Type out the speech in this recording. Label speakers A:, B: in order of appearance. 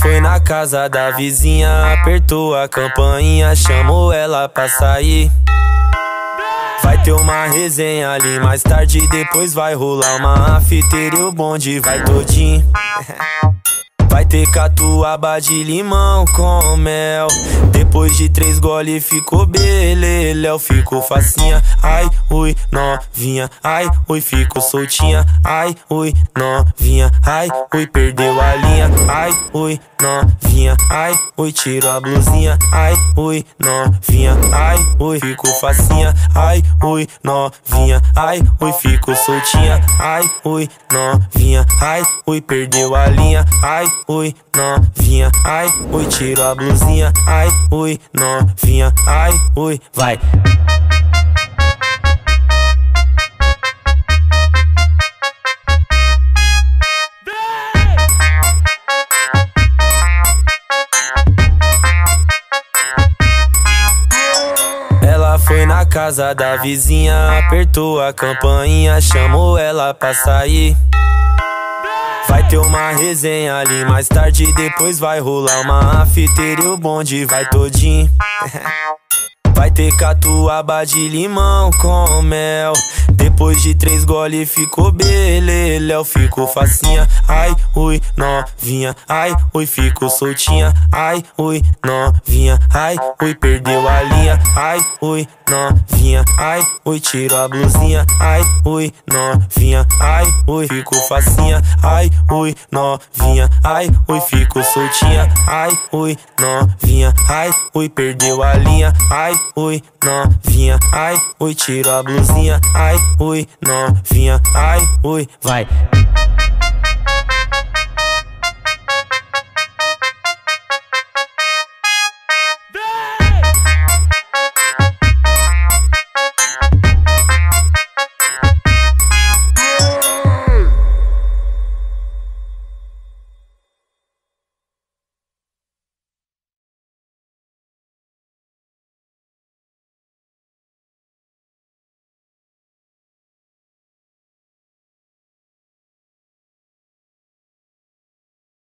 A: foi na casa da vizinha, apertou a campainha, chamou ela pra sair. Vai ter uma resenha ali mais tarde, depois vai rolar uma afiteira e o bonde vai todinho. Vai ter catuaba de limão com mel. Depois de três gole ficou beleléu, ficou facinha. Ai, ui, novinha. Ai, ui, ficou soltinha. Ai, ui, novinha. Ai, ui, perdeu a linha. Ai, ui, novinha. Ai, ui, tirou a blusinha. Ai, ui, novinha. Ai, ui, ficou facinha. Ai, ui, novinha. Ai, ui, ficou soltinha. Ai, ui, novinha. Ai, ui, perdeu a linha. Ai, ui, novinha, ai, ui, tiro a blusinha, ai, ui, novinha, ai, ui, vai. Ela foi na casa da vizinha, apertou a campainha, chamou ela pra sair. Ter uma resenha ali mais tarde, depois vai rolar uma afiteira e o bonde vai todinho. Vai ter catuaba de limão com mel. Depois de três gole ficou beleléu, ficou facinha. Ai, ui, novinha. Ai, ui, ficou soltinha. Ai, ui, novinha. Ai, ui, perdeu a linha. Ai, ui, novinha. Ai, ui, tirou a blusinha. Ai, ui, novinha. Ai, ui, ficou facinha. Ai, ui, novinha. Ai, ui, ficou soltinha. Ai, ui, novinha. Ai, ui, perdeu a linha. Ai, ui, novinha. Ai, ui, tirou a blusinha. Ai, ui, novinha. Ai, ui, vai.